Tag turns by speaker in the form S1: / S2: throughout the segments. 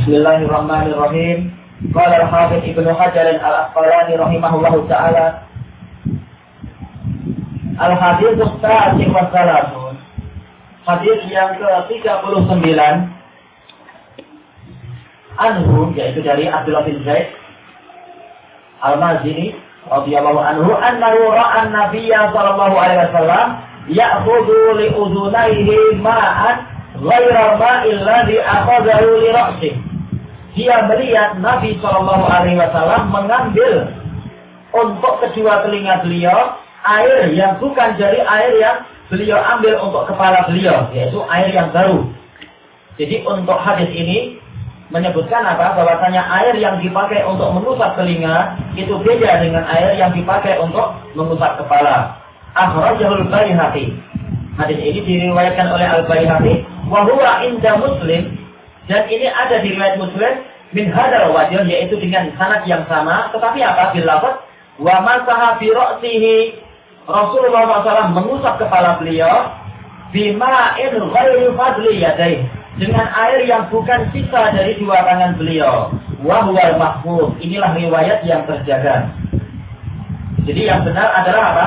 S1: Bismillahirrahmanirrahim. Qala al-Hafidz Ibnu Hajar al-Asqalani rahimahullahu taala. Al-Hadis Tasi wa Salatun Hadis yang ke-39. Anhu yaitu dari Abdullah bin Zaid Al-Mazini radhiyallahu anhu annahu ra'an nabiyya sallallahu alaihi wasallam ya'khudhu li udhunayhi ma'an ghayra ma'il ladzi akhadhahu li dia melihat Nabi Shallallahu Alaihi Wasallam mengambil untuk kedua telinga beliau air yang bukan dari air yang beliau ambil untuk kepala beliau, yaitu air yang baru. Jadi untuk hadis ini menyebutkan apa? Bahwasanya air yang dipakai untuk mengusap telinga itu beda dengan air yang dipakai untuk mengusap kepala. Akhrajahul Baihaqi. Hadis ini diriwayatkan oleh Al Baihaqi wa huwa inda Muslim dan ini ada di riwayat Muslim min hadal yaitu dengan sanad yang sama, tetapi apa? Bil lafaz wa masaha bi Rasulullah SAW mengusap kepala beliau bima'in ghairi fadli yadai dengan air yang bukan sisa dari dua tangan beliau. Wahwal mahfuz. Inilah riwayat yang terjaga. Jadi yang benar adalah apa?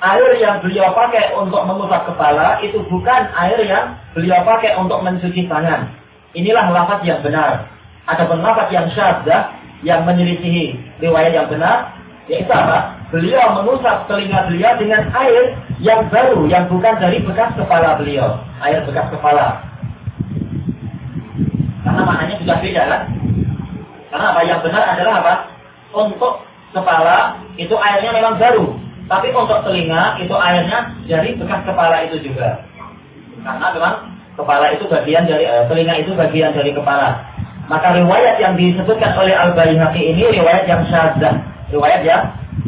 S1: Air yang beliau pakai untuk mengusap kepala itu bukan air yang beliau pakai untuk mencuci tangan. Inilah lafaz yang benar. Adapun lafaz yang syadzah yang menyelisihi riwayat yang benar yaitu apa? Beliau mengusap telinga beliau dengan air yang baru yang bukan dari bekas kepala beliau, air bekas kepala. Karena maknanya sudah beda kan? Karena apa yang benar adalah apa? Untuk kepala itu airnya memang baru, tapi untuk telinga itu airnya dari bekas kepala itu juga. Karena memang kepala itu bagian dari uh, telinga itu bagian dari kepala. Maka riwayat yang disebutkan oleh Al Baihaqi ini riwayat yang syadzah, riwayat yang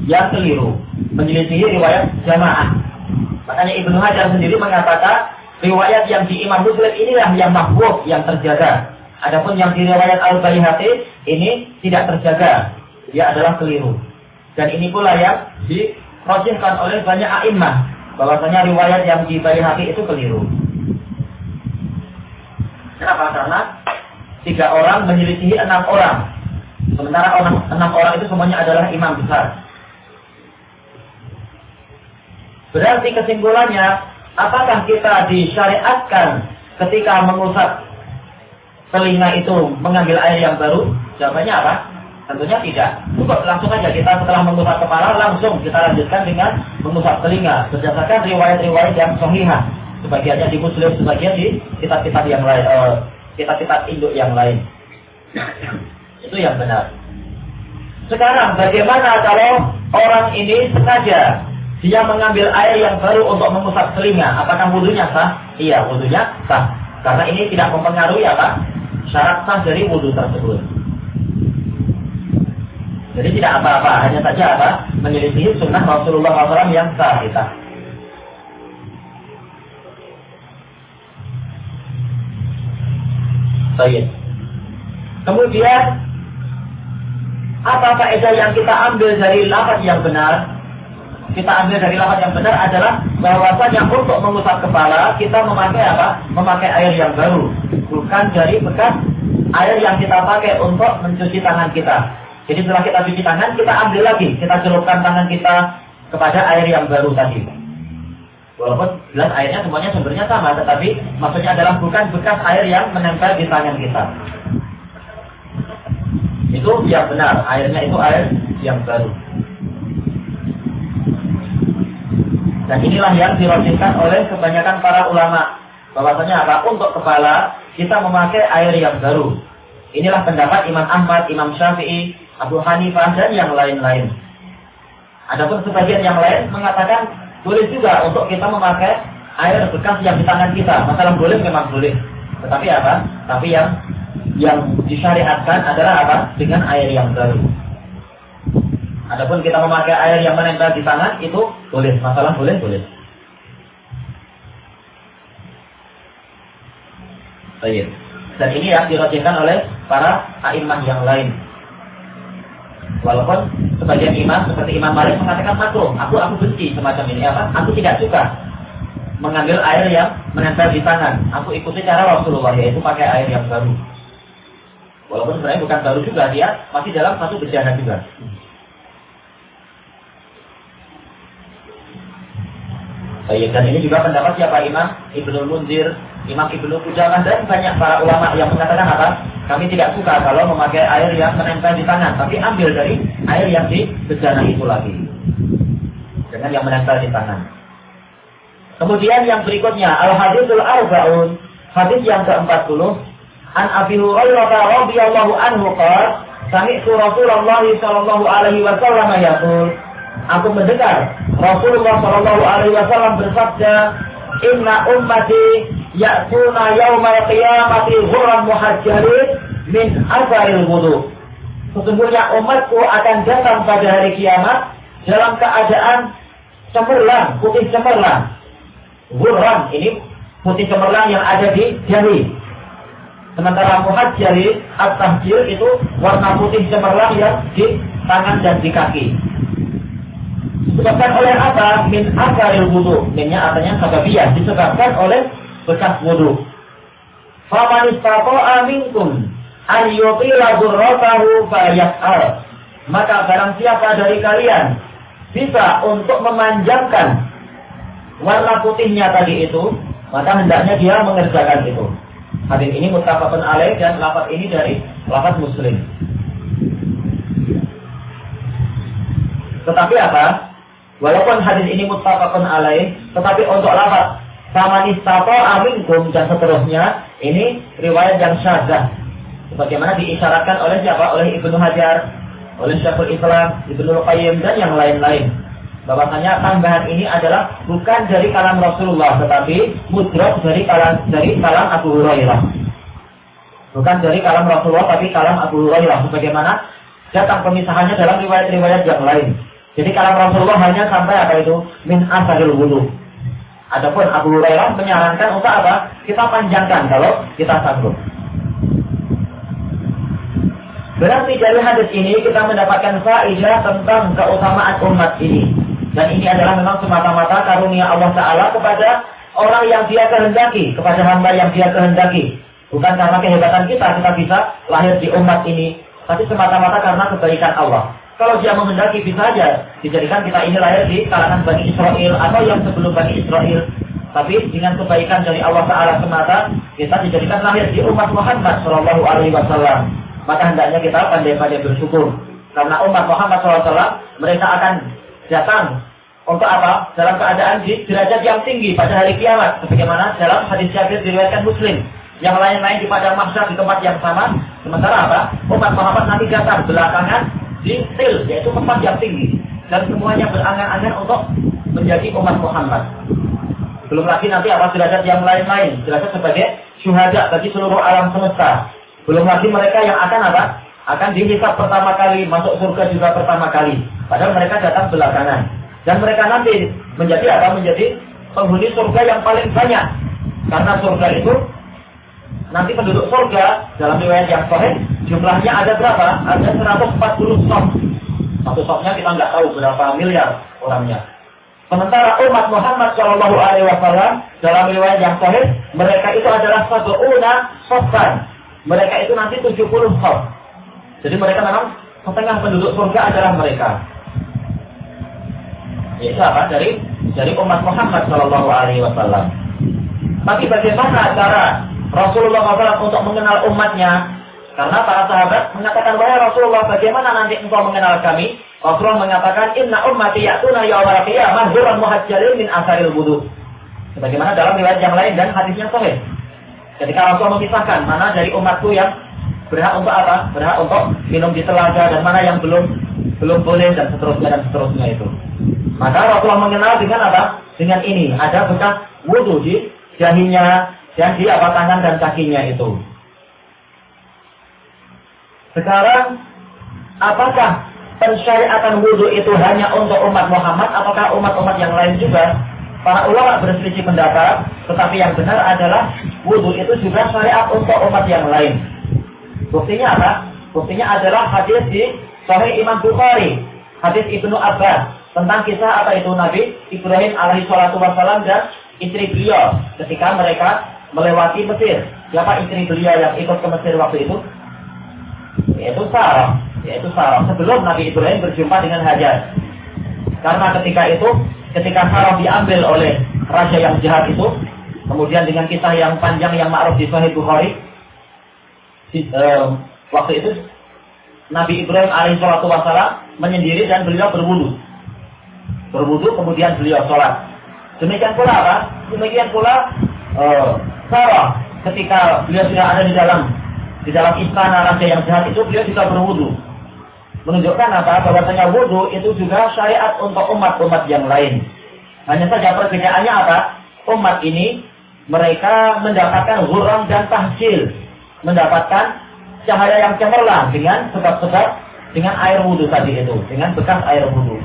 S1: yang keliru, menyelisihi riwayat jamaah. Makanya Ibnu Hajar sendiri mengatakan riwayat yang di Imam Muslim inilah yang mahfuz, yang terjaga. Adapun yang di riwayat Al Baihaqi ini tidak terjaga, dia adalah keliru. Dan ini pula yang dirojihkan oleh banyak a'immah bahwasanya riwayat yang di Baihaqi itu keliru. Kenapa? Karena tiga orang menyelisihi enam orang. Sementara orang, enam orang itu semuanya adalah imam besar. Berarti kesimpulannya, apakah kita disyariatkan ketika mengusap telinga itu mengambil air yang baru? Jawabannya apa? Tentunya tidak. Cukup langsung saja kita setelah mengusap kepala langsung kita lanjutkan dengan mengusap telinga berdasarkan riwayat-riwayat yang sahihah sebagiannya di Muslim, sebagian di kitab-kitab yang lain, uh, kitab-kitab induk yang lain. Itu yang benar. Sekarang bagaimana kalau orang ini sengaja dia mengambil air yang baru untuk mengusap telinga, apakah wudhunya sah? Iya, wudhunya sah. Karena ini tidak mempengaruhi apa? Syarat sah dari wudhu tersebut. Jadi tidak apa-apa, hanya saja apa? Menyelisih sunnah Rasulullah SAW yang sah kita. Baik. Kemudian apa faedah yang kita ambil dari lafaz yang benar? Kita ambil dari lafaz yang benar adalah bahwasanya untuk mengusap kepala kita memakai apa? Memakai air yang baru, bukan dari bekas air yang kita pakai untuk mencuci tangan kita. Jadi setelah kita cuci tangan, kita ambil lagi, kita celupkan tangan kita kepada air yang baru tadi. Walaupun jelas airnya semuanya sumbernya sama, tetapi maksudnya adalah bukan bekas air yang menempel di tangan kita. Itu yang benar, airnya itu air yang baru. Dan inilah yang dirosikan oleh kebanyakan para ulama. Bahwasanya apa? Untuk kepala kita memakai air yang baru. Inilah pendapat Imam Ahmad, Imam Syafi'i, Abu Hanifah dan yang lain-lain. Adapun sebagian yang lain mengatakan boleh juga untuk kita memakai air bekas yang di tangan kita. Masalah boleh memang boleh. Tetapi apa? Tapi yang yang disyariatkan adalah apa? Dengan air yang baru. Adapun kita memakai air yang menempel di tangan itu boleh. Masalah boleh boleh. Baik. Dan ini yang dirojihkan oleh para a'immah yang lain. Walaupun sebagian imam seperti Imam Malik mengatakan makruh, aku aku benci semacam ini apa? Aku tidak suka mengambil air yang menempel di tangan. Aku ikuti cara Rasulullah yaitu pakai air yang baru. Walaupun sebenarnya bukan baru juga, dia masih dalam satu bejana juga. Dan ini juga pendapat siapa Imam Ibnu Munzir, Imam Ibnu Qudamah dan banyak para ulama yang mengatakan apa? Kami tidak suka kalau memakai air yang menempel di tangan, tapi ambil dari air yang di bejana itu lagi. Dengan yang menempel di tangan. Kemudian yang berikutnya Al-Hadithul Arba'un, hadis yang ke-40 An Abi Hurairah radhiyallahu anhu qala Sami'tu Rasulullah sallallahu alaihi wasallam yaqul aku mendengar Rasulullah Shallallahu Alaihi Wasallam bersabda, Inna ummati ya'tuna yawmal qiyamati ghurran muhajjalin min asaril wudu. Sesungguhnya umatku akan datang pada hari kiamat dalam keadaan cemerlang, putih cemerlang. Ghurran ini putih cemerlang yang ada di jari. Sementara muhajjalin at-tahjir itu warna putih cemerlang yang di tangan dan di kaki. Disebabkan oleh apa? Min akaril wudhu. Minnya artinya sababiyah. Disebabkan oleh bekas wudhu. Faman istata'a minkum an yutila durratahu fayas'al. Maka barang siapa dari kalian bisa untuk memanjangkan warna putihnya tadi itu, maka hendaknya dia mengerjakan itu. Hadis ini muttafaqun alaih dan lafaz ini dari lafaz muslim. Tetapi apa? Walaupun hadis ini muttafaqun alaih, tetapi untuk lafaz istato aminkum dan seterusnya, ini riwayat yang syadzah. Sebagaimana diisyaratkan oleh siapa? Oleh Ibnu Hajar, oleh Syekhul Islam, Ibnu Qayyim dan yang lain-lain. Bahwasanya tambahan ini adalah bukan dari kalam Rasulullah, tetapi mudrak dari kalam dari kalam Abu Hurairah. Bukan dari kalam Rasulullah, tapi kalam Abu Hurairah. Sebagaimana datang pemisahannya dalam riwayat-riwayat yang lain. Jadi kalau Rasulullah hanya sampai apa itu min asaril wudhu. Adapun Abu Hurairah menyarankan untuk apa? Kita panjangkan kalau kita sanggup. Berarti dari hadis ini kita mendapatkan faedah tentang keutamaan umat ini. Dan ini adalah memang semata-mata karunia Allah Ta'ala kepada orang yang dia kehendaki, kepada hamba yang dia kehendaki. Bukan karena kehebatan kita, kita bisa lahir di umat ini. Tapi semata-mata karena kebaikan Allah. Kalau dia menghendaki bisa saja dijadikan kita ini lahir di kalangan Bani Israel atau yang sebelum Bani Israel. Tapi dengan kebaikan dari Allah Taala semata kita dijadikan lahir di umat Muhammad Shallallahu Alaihi Wasallam. Maka hendaknya kita pandai-pandai bersyukur karena umat Muhammad SAW mereka akan datang untuk apa? Dalam keadaan di derajat yang tinggi pada hari kiamat. Sebagaimana dalam hadis Jabir diriwayatkan Muslim. Yang lain-lain di padang mahsyar di tempat yang sama. Sementara apa? Umat Muhammad nanti datang belakangan di til, yaitu tempat yang tinggi. Dan semuanya berangan-angan untuk menjadi umat Muhammad. Belum lagi nanti apa derajat yang lain-lain. Derajat sebagai syuhada bagi seluruh alam semesta. Belum lagi mereka yang akan apa? Akan dihisap pertama kali, masuk surga juga pertama kali. Padahal mereka datang belakangan. Dan mereka nanti menjadi apa? Menjadi penghuni surga yang paling banyak. Karena surga itu nanti penduduk surga dalam riwayat yang sahih jumlahnya ada berapa? Ada 140 sop. Satu sopnya kita nggak tahu berapa miliar orangnya. Sementara umat Muhammad Shallallahu Alaihi Wasallam dalam riwayat yang sahih mereka itu adalah satu una sofan. Mereka itu nanti 70 sop. Jadi mereka memang setengah penduduk surga adalah mereka. Itu apa? Dari dari umat Muhammad Shallallahu Alaihi Wasallam. Tapi bagaimana cara Rasulullah SAW untuk mengenal umatnya. Karena para sahabat mengatakan, wahai Rasulullah, bagaimana nanti engkau mengenal kami? Rasulullah mengatakan, inna ummati ya'tuna yawmal qiyamah durran muhajjalin min asaril wudu. Sebagaimana dalam riwayat yang lain dan hadisnya sahih. Ketika Rasul mengisahkan mana dari umatku yang berhak untuk apa? Berhak untuk minum di telaga dan mana yang belum belum boleh dan seterusnya dan seterusnya itu. Maka Rasulullah mengenal dengan apa? Dengan ini ada bekas wudhu di jahinya, dan di apa tangan dan kakinya itu. Sekarang, apakah pensyariatan wudhu itu hanya untuk umat Muhammad ataukah umat-umat yang lain juga? Para ulama berselisih pendapat, tetapi yang benar adalah wudhu itu juga syariat untuk umat yang lain. Buktinya apa? Buktinya adalah hadis di Sahih Imam Bukhari, hadis Ibnu Abbas tentang kisah apa itu Nabi Ibrahim alaihi salatu wasallam dan istri beliau ketika mereka melewati Mesir. Siapa istri beliau yang ikut ke Mesir waktu itu? Yaitu sarah, yaitu sarah sebelum Nabi Ibrahim berjumpa dengan Hajar. Karena ketika itu, ketika sarah diambil oleh raja yang jahat itu, kemudian dengan kisah yang panjang yang ma'ruf di Sahih Bukhari, di, uh, waktu itu Nabi Ibrahim alaihissalatu wassalam menyendiri dan beliau berwudu. Berwudu kemudian beliau sholat. Demikian pula apa? Demikian pula uh, Sarah ketika beliau sudah ada di dalam di dalam istana raja yang jahat itu beliau juga berwudu. Menunjukkan apa? Bahwasanya wudu itu juga syariat untuk umat-umat yang lain. Hanya saja perbedaannya apa? Umat ini mereka mendapatkan huram dan tahjil. Mendapatkan cahaya yang cemerlang dengan sebab-sebab dengan air wudhu tadi itu. Dengan bekas air wudhu.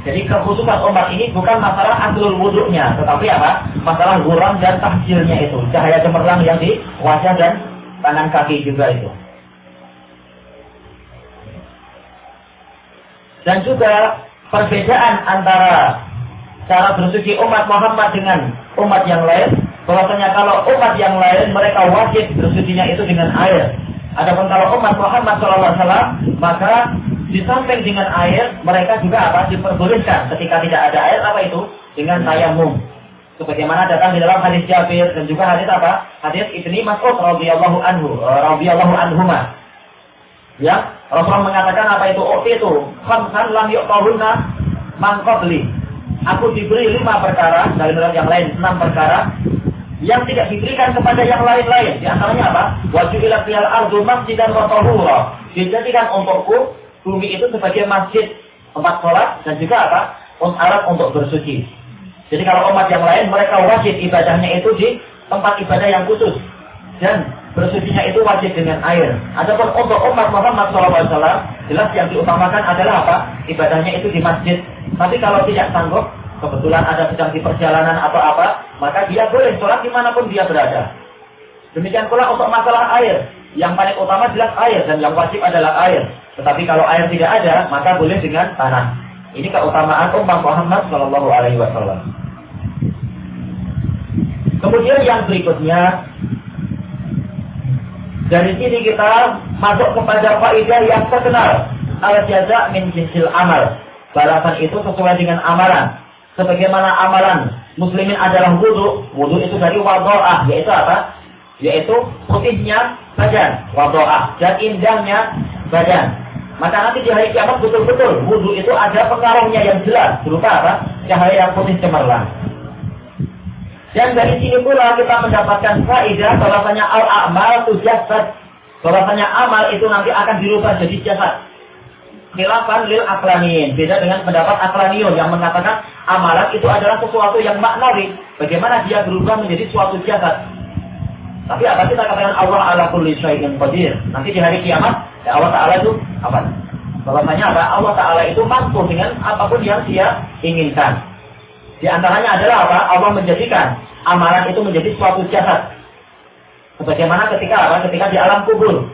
S1: Jadi kekhususan umat ini bukan masalah aslul wudhunya, tetapi apa? Masalah huram dan tahjilnya itu. Cahaya cemerlang yang di wajah dan tangan kaki juga itu. Dan juga perbedaan antara cara bersuci umat Muhammad dengan umat yang lain, bahwasanya kalau umat yang lain mereka wajib bersucinya itu dengan air. Adapun kalau umat Muhammad SAW, maka di samping dengan air, mereka juga apa? Diperbolehkan ketika tidak ada air apa itu? Dengan tayamum. Sebagaimana datang di dalam hadis Jabir dan juga hadis apa? Hadis Ibni Mas'ud radhiyallahu anhu, eh, radhiyallahu anhuma. Ya, Rasulullah mengatakan apa itu? Oh itu khamsan lam yuqtahunna man qabli. Aku diberi lima perkara, dari yang lain enam perkara yang tidak diberikan kepada yang lain-lain. Di antaranya apa? Wajubilat fiyal ardu masjidan wa tahura. Dijadikan untukku bumi itu sebagai masjid tempat sholat dan juga apa? alat untuk bersuci. Jadi kalau umat yang lain mereka wajib ibadahnya itu di tempat ibadah yang khusus dan bersucinya itu wajib dengan air. Adapun untuk umat Muhammad SAW, jelas yang diutamakan adalah apa? Ibadahnya itu di masjid. Tapi kalau tidak sanggup, kebetulan ada sedang di perjalanan atau apa, maka dia boleh sholat di mana pun dia berada. Demikian pula untuk masalah air. Yang paling utama jelas air dan yang wajib adalah air. Tetapi kalau air tidak ada, maka boleh dengan tanah. Ini keutamaan umat Muhammad Shallallahu Alaihi Wasallam. Kemudian yang berikutnya dari sini kita masuk kepada faidah yang terkenal. Al-jaza min jinsil amal. Balasan itu sesuai dengan amalan. Sebagaimana amalan muslimin adalah wudhu. Wudhu itu dari wado'ah. Yaitu apa? Yaitu putihnya badan. Wado'ah. Dan indahnya badan. Maka nanti di hari kiamat betul-betul wudhu itu ada pengaruhnya yang jelas. Berupa apa? Cahaya yang putih cemerlang. Dan dari sini pula kita mendapatkan faedah bahwasanya al-amal itu jasad. Bahwasanya amal itu nanti akan dirubah jadi jasad. Khilafan lil aklaniin. Beda dengan pendapat aklaniun yang mengatakan amalan itu adalah sesuatu yang maknawi. Bagaimana dia berubah menjadi suatu jasad. Tapi apa kita katakan Allah ala kulli syai'in qadir. Nanti di hari kiamat ya Allah Ta'ala itu apa? Bahwasanya apa? Allah Ta'ala itu mampu dengan apa pun yang dia inginkan. Di antaranya adalah apa? Allah menjadikan amalan itu menjadi suatu jasad. Sebagaimana ketika apa? Ketika di alam kubur.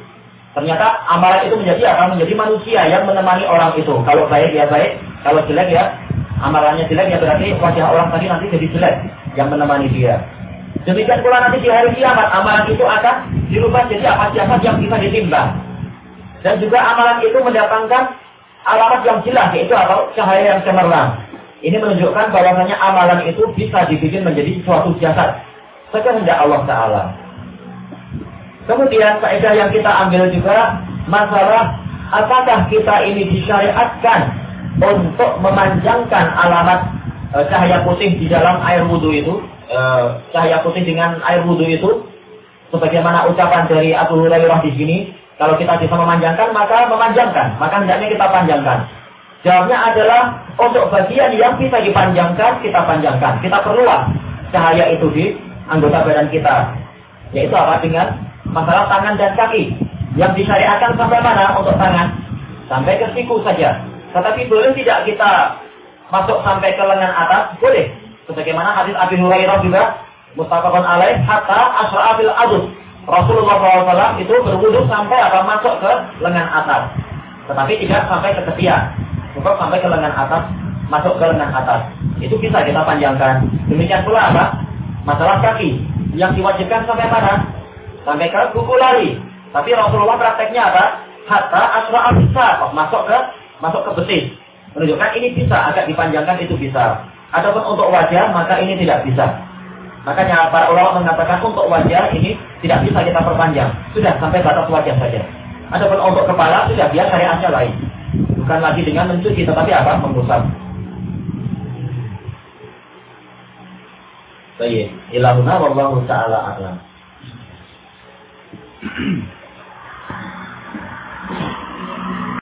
S1: Ternyata amalan itu menjadi apa? Menjadi manusia yang menemani orang itu. Kalau baik ya baik, kalau jelek ya amalannya jelek ya berarti wajah orang tadi nanti jadi jelek yang menemani dia. Demikian pula nanti di hari kiamat amalan itu akan dirubah jadi apa jasad yang bisa ditimbang. Dan juga amalan itu mendatangkan alamat yang jelas yaitu apa? Cahaya yang cemerlang. Ini menunjukkan bahwasanya amalan itu bisa dibikin menjadi suatu jasad. Sekehendak Allah Ta'ala. Kemudian faedah yang kita ambil juga masalah apakah kita ini disyariatkan untuk memanjangkan alamat e, cahaya putih di dalam air wudhu itu, e, cahaya putih dengan air wudhu itu, sebagaimana ucapan dari Abu Hurairah di sini, kalau kita bisa memanjangkan maka memanjangkan, maka hendaknya kita panjangkan. Jawabnya adalah untuk bagian yang bisa dipanjangkan, kita panjangkan. Kita perluas cahaya itu di anggota badan kita. Yaitu apa? Dengan masalah tangan dan kaki. Yang disyariatkan sampai mana untuk tangan? Sampai ke siku saja. Tetapi boleh tidak kita masuk sampai ke lengan atas? Boleh. Sebagaimana hadis Abi Hurairah juga mustafakun alaih hatta asra'afil adus. Rasulullah SAW itu berwudhu sampai apa masuk ke lengan atas. Tetapi tidak sampai ke ketiak cukup sampai ke lengan atas, masuk ke lengan atas. Itu bisa kita panjangkan. Demikian pula apa? Masalah kaki yang diwajibkan sampai mana? Sampai ke kuku lari. Tapi Rasulullah prakteknya apa? Hatta asra bisa masuk ke masuk ke betis. Menunjukkan ini bisa, agak dipanjangkan itu bisa. Adapun untuk wajah maka ini tidak bisa. Makanya para ulama mengatakan untuk wajah ini tidak bisa kita perpanjang. Sudah sampai batas wajah saja. Adapun untuk kepala sudah dia syariatnya lain. Bukan lagi dengan mencuci tetapi apa? Mengusap. Baik, ilahuna wallahu taala a'lam.